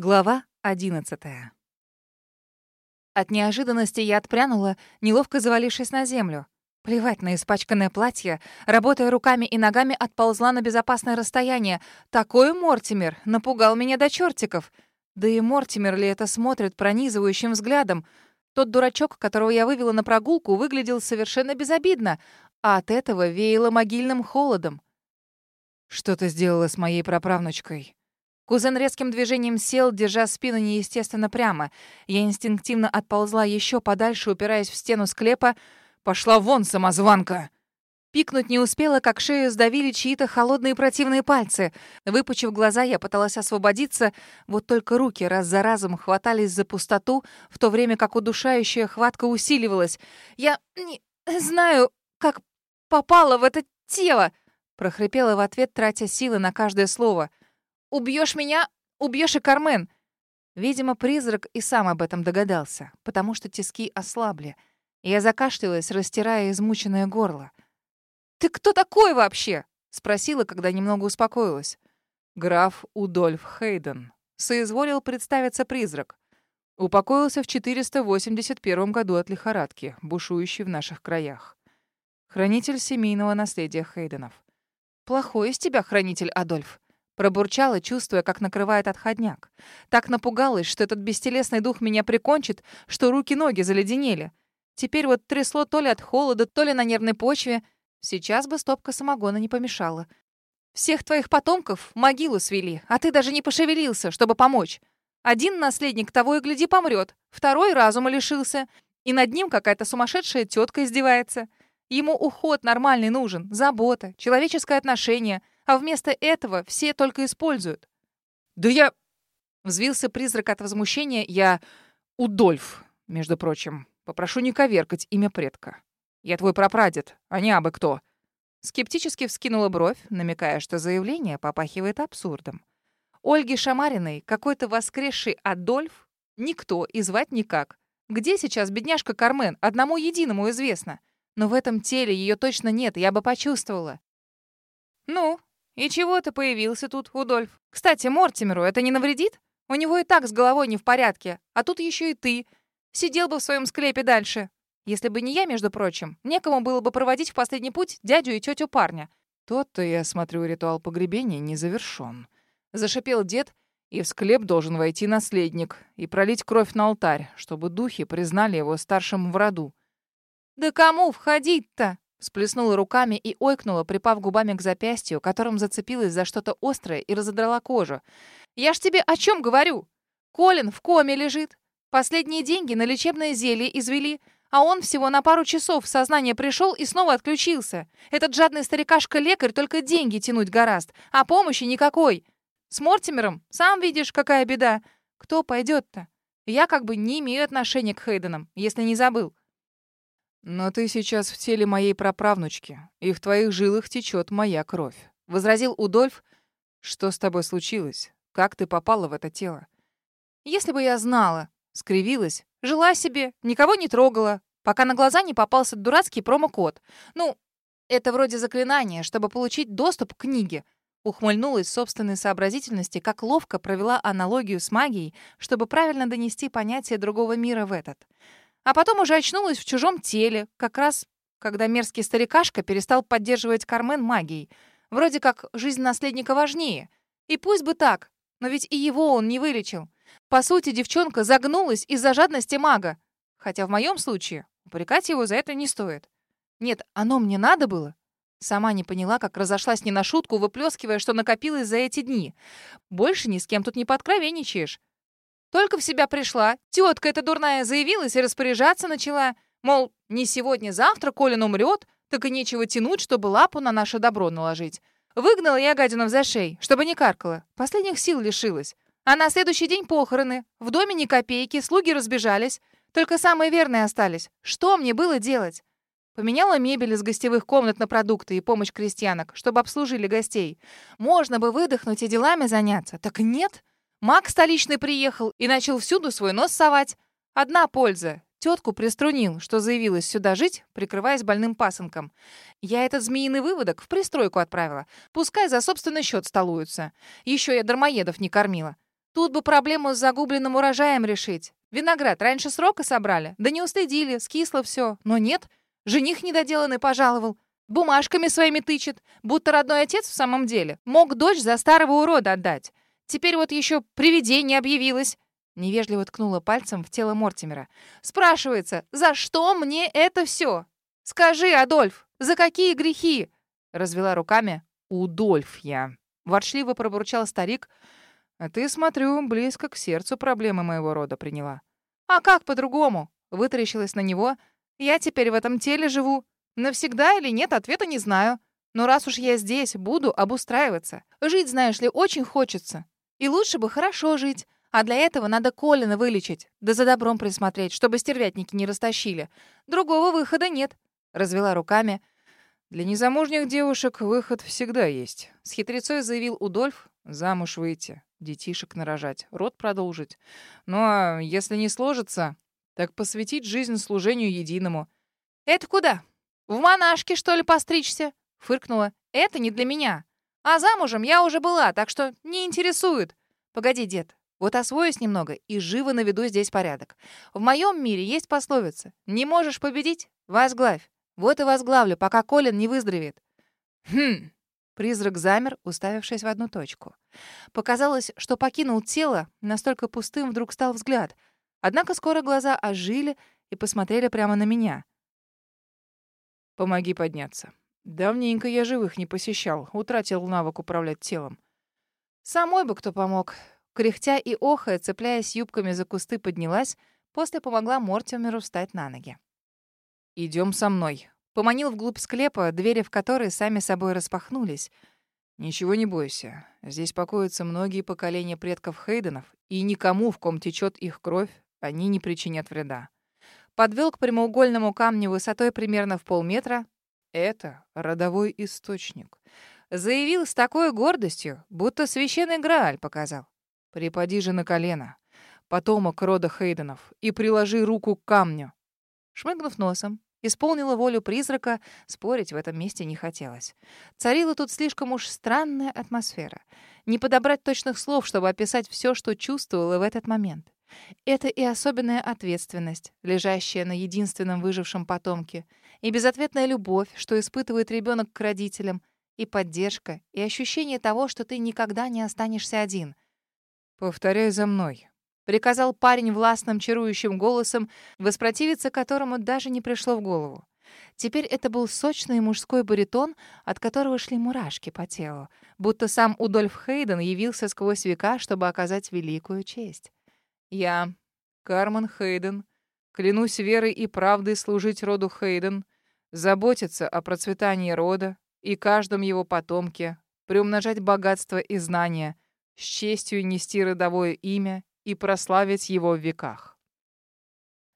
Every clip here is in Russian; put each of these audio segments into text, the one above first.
Глава одиннадцатая. От неожиданности я отпрянула, неловко завалившись на землю. Плевать на испачканное платье, работая руками и ногами, отползла на безопасное расстояние. Такой Мортимер напугал меня до чертиков. Да и Мортимер ли это смотрит пронизывающим взглядом? Тот дурачок, которого я вывела на прогулку, выглядел совершенно безобидно, а от этого веяло могильным холодом. «Что ты сделала с моей праправнучкой?» Кузен резким движением сел, держа спину неестественно прямо. Я инстинктивно отползла еще подальше, упираясь в стену склепа. «Пошла вон, самозванка!» Пикнуть не успела, как шею сдавили чьи-то холодные противные пальцы. Выпучив глаза, я пыталась освободиться, вот только руки раз за разом хватались за пустоту, в то время как удушающая хватка усиливалась. «Я не знаю, как попала в это тело!» прохрипела в ответ, тратя силы на каждое слово. Убьешь меня, убьешь и Кармен. Видимо, призрак и сам об этом догадался, потому что тиски ослабли. Я закашлялась, растирая измученное горло. «Ты кто такой вообще?» — спросила, когда немного успокоилась. «Граф Удольф Хейден», — соизволил представиться призрак. Упокоился в 481 году от лихорадки, бушующей в наших краях. Хранитель семейного наследия Хейденов. «Плохой из тебя хранитель, Адольф. Пробурчала, чувствуя, как накрывает отходняк. Так напугалась, что этот бестелесный дух меня прикончит, что руки-ноги заледенели. Теперь вот трясло то ли от холода, то ли на нервной почве. Сейчас бы стопка самогона не помешала. Всех твоих потомков в могилу свели, а ты даже не пошевелился, чтобы помочь. Один наследник того и гляди помрет, второй разума лишился, и над ним какая-то сумасшедшая тетка издевается. Ему уход нормальный нужен, забота, человеческое отношение — а вместо этого все только используют. «Да я...» — взвился призрак от возмущения. «Я Удольф, между прочим. Попрошу не коверкать имя предка. Я твой прапрадед, а не абы кто». Скептически вскинула бровь, намекая, что заявление попахивает абсурдом. Ольги Шамариной какой-то воскресший Адольф никто и звать никак. Где сейчас бедняжка Кармен? Одному единому известно. Но в этом теле ее точно нет, я бы почувствовала. «Ну, «И чего ты появился тут, Удольф? Кстати, Мортимеру это не навредит? У него и так с головой не в порядке, а тут еще и ты. Сидел бы в своем склепе дальше. Если бы не я, между прочим, некому было бы проводить в последний путь дядю и тетю парня». «Тот-то, я смотрю, ритуал погребения не завершен. Зашипел дед, и в склеп должен войти наследник и пролить кровь на алтарь, чтобы духи признали его старшим в роду. «Да кому входить-то?» Сплеснула руками и ойкнула, припав губами к запястью, которым зацепилась за что-то острое и разодрала кожу. «Я ж тебе о чем говорю? Колин в коме лежит. Последние деньги на лечебное зелье извели, а он всего на пару часов в сознание пришел и снова отключился. Этот жадный старикашка-лекарь только деньги тянуть гораст, а помощи никакой. С Мортимером, сам видишь, какая беда. Кто пойдет-то? Я как бы не имею отношения к Хейденам, если не забыл. «Но ты сейчас в теле моей праправнучки, и в твоих жилах течет моя кровь», — возразил Удольф. «Что с тобой случилось? Как ты попала в это тело?» «Если бы я знала», — скривилась, жила себе, никого не трогала, пока на глаза не попался дурацкий промокод. Ну, это вроде заклинания, чтобы получить доступ к книге. Ухмыльнулась собственной сообразительности, как ловко провела аналогию с магией, чтобы правильно донести понятие другого мира в этот. А потом уже очнулась в чужом теле, как раз когда мерзкий старикашка перестал поддерживать Кармен магией. Вроде как жизнь наследника важнее. И пусть бы так, но ведь и его он не вылечил. По сути, девчонка загнулась из-за жадности мага. Хотя в моем случае упрекать его за это не стоит. Нет, оно мне надо было. Сама не поняла, как разошлась не на шутку, выплескивая, что накопилось за эти дни. Больше ни с кем тут не подкровенничаешь. Только в себя пришла. Тетка эта дурная заявилась и распоряжаться начала. Мол, не сегодня-завтра Колин умрет, так и нечего тянуть, чтобы лапу на наше добро наложить. Выгнала я гадину за шеи, чтобы не каркала. Последних сил лишилась. А на следующий день похороны. В доме ни копейки, слуги разбежались. Только самые верные остались. Что мне было делать? Поменяла мебель из гостевых комнат на продукты и помощь крестьянок, чтобы обслужили гостей. Можно бы выдохнуть и делами заняться. Так нет. Маг столичный приехал и начал всюду свой нос совать. Одна польза. Тетку приструнил, что заявилась сюда жить, прикрываясь больным пасынком. Я этот змеиный выводок в пристройку отправила. Пускай за собственный счет столуются. Еще я дармоедов не кормила. Тут бы проблему с загубленным урожаем решить. Виноград раньше срока собрали, да не уследили, скисло все. Но нет, жених недоделанный пожаловал. Бумажками своими тычет, будто родной отец в самом деле. Мог дочь за старого урода отдать. Теперь вот еще привидение объявилось. Невежливо ткнула пальцем в тело Мортимера. Спрашивается, за что мне это все? Скажи, Адольф, за какие грехи? Развела руками. Удольф я. Ворчливо пробурчал старик. А ты, смотрю, близко к сердцу проблемы моего рода приняла. А как по-другому? Вытаращилась на него. Я теперь в этом теле живу. Навсегда или нет, ответа не знаю. Но раз уж я здесь, буду обустраиваться. Жить, знаешь ли, очень хочется. И лучше бы хорошо жить. А для этого надо Колина вылечить, да за добром присмотреть, чтобы стервятники не растащили. Другого выхода нет. Развела руками. Для незамужних девушек выход всегда есть. С хитрецой заявил Удольф. Замуж выйти, детишек нарожать, род продолжить. Ну а если не сложится, так посвятить жизнь служению единому. «Это куда? В монашке, что ли, постричься?» Фыркнула. «Это не для меня. А замужем я уже была, так что не интересует. Погоди, дед, вот освоюсь немного и живо наведу здесь порядок. В моем мире есть пословица «Не можешь победить? Возглавь». Вот и возглавлю, пока Колин не выздоровеет. Хм. Призрак замер, уставившись в одну точку. Показалось, что покинул тело, настолько пустым вдруг стал взгляд. Однако скоро глаза ожили и посмотрели прямо на меня. «Помоги подняться. Давненько я живых не посещал, утратил навык управлять телом». «Самой бы кто помог». Кряхтя и охая, цепляясь юбками за кусты, поднялась, после помогла Мортимеру встать на ноги. Идем со мной». Поманил вглубь склепа, двери в которые сами собой распахнулись. «Ничего не бойся. Здесь покоятся многие поколения предков Хейденов, и никому, в ком течет их кровь, они не причинят вреда». Подвел к прямоугольному камню высотой примерно в полметра. «Это родовой источник». Заявил с такой гордостью, будто священный Грааль показал. «Припади же на колено, потомок рода Хейденов, и приложи руку к камню». Шмыгнув носом, Исполнила волю призрака, спорить в этом месте не хотелось. Царила тут слишком уж странная атмосфера. Не подобрать точных слов, чтобы описать все, что чувствовала в этот момент. Это и особенная ответственность, лежащая на единственном выжившем потомке, и безответная любовь, что испытывает ребенок к родителям, и поддержка, и ощущение того, что ты никогда не останешься один. «Повторяй за мной», приказал парень властным чарующим голосом, воспротивиться которому даже не пришло в голову. Теперь это был сочный мужской баритон, от которого шли мурашки по телу, будто сам Удольф Хейден явился сквозь века, чтобы оказать великую честь. «Я, Карман Хейден, клянусь верой и правдой служить роду Хейден, заботиться о процветании рода и каждом его потомке, приумножать богатство и знания, с честью нести родовое имя и прославить его в веках.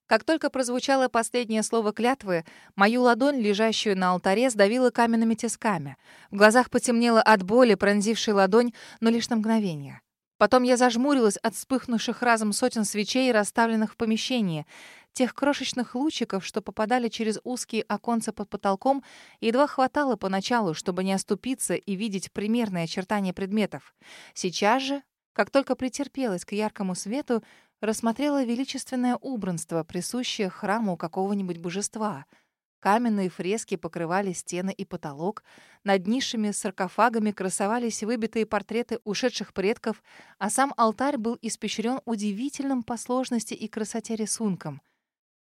Как только прозвучало последнее слово клятвы, мою ладонь, лежащую на алтаре, сдавило каменными тисками. В глазах потемнело от боли, пронзившей ладонь, но лишь на мгновение. Потом я зажмурилась от вспыхнувших разом сотен свечей, расставленных в помещении. Тех крошечных лучиков, что попадали через узкие оконца под потолком, едва хватало поначалу, чтобы не оступиться и видеть примерные очертания предметов. Сейчас же как только претерпелась к яркому свету, рассмотрела величественное убранство, присущее храму какого-нибудь божества. Каменные фрески покрывали стены и потолок, над нишами с саркофагами красовались выбитые портреты ушедших предков, а сам алтарь был испещрен удивительным по сложности и красоте рисунком.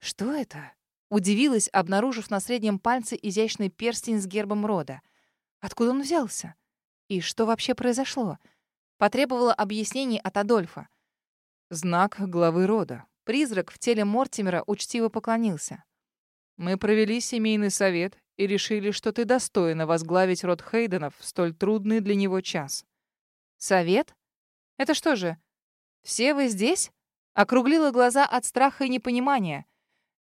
«Что это?» — удивилась, обнаружив на среднем пальце изящный перстень с гербом рода. «Откуда он взялся? И что вообще произошло?» Потребовала объяснений от Адольфа. Знак главы рода. Призрак в теле Мортимера учтиво поклонился. Мы провели семейный совет и решили, что ты достойна возглавить род Хейденов в столь трудный для него час. Совет? Это что же, все вы здесь? Округлила глаза от страха и непонимания.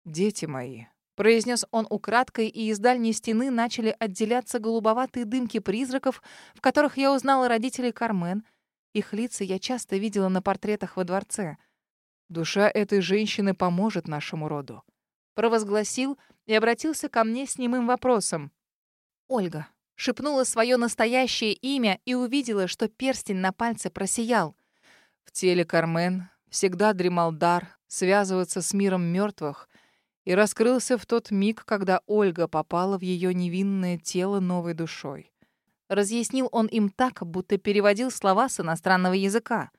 Дети мои, произнес он украдкой, и из дальней стены начали отделяться голубоватые дымки призраков, в которых я узнала родителей Кармен, их лица я часто видела на портретах во дворце. Душа этой женщины поможет нашему роду. Провозгласил и обратился ко мне с немым вопросом. Ольга шепнула свое настоящее имя и увидела, что перстень на пальце просиял. В теле Кармен всегда дремал дар связываться с миром мертвых и раскрылся в тот миг, когда Ольга попала в ее невинное тело новой душой. Разъяснил он им так, будто переводил слова с иностранного языка.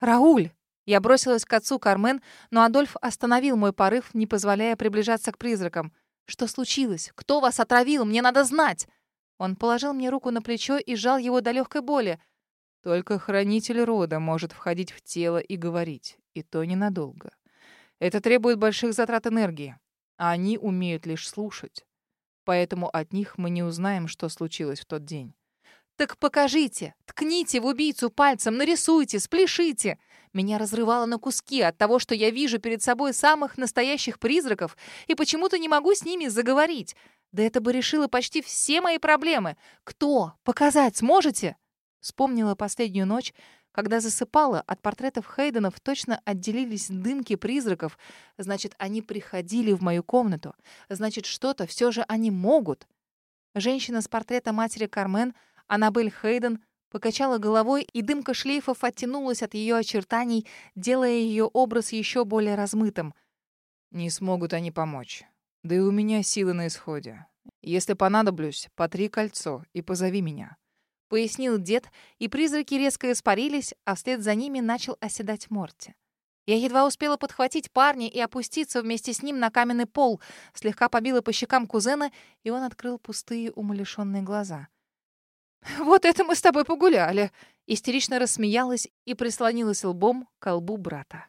«Рауль!» Я бросилась к отцу Кармен, но Адольф остановил мой порыв, не позволяя приближаться к призракам. «Что случилось? Кто вас отравил? Мне надо знать!» Он положил мне руку на плечо и сжал его до легкой боли. Только хранитель рода может входить в тело и говорить, и то ненадолго. Это требует больших затрат энергии, а они умеют лишь слушать. Поэтому от них мы не узнаем, что случилось в тот день. «Так покажите! Ткните в убийцу пальцем, нарисуйте, спляшите!» Меня разрывало на куски от того, что я вижу перед собой самых настоящих призраков и почему-то не могу с ними заговорить. Да это бы решило почти все мои проблемы. Кто? Показать сможете? Вспомнила последнюю ночь, когда засыпала, от портретов Хейденов точно отделились дымки призраков. Значит, они приходили в мою комнату. Значит, что-то все же они могут. Женщина с портрета матери Кармен, Аннабель Хейден, покачала головой, и дымка шлейфов оттянулась от ее очертаний, делая ее образ еще более размытым. «Не смогут они помочь. Да и у меня силы на исходе. Если понадоблюсь, потри кольцо и позови меня». — пояснил дед, и призраки резко испарились, а вслед за ними начал оседать Морти. Я едва успела подхватить парня и опуститься вместе с ним на каменный пол, слегка побила по щекам кузена, и он открыл пустые умалишенные глаза. «Вот это мы с тобой погуляли!» Истерично рассмеялась и прислонилась лбом к колбу брата.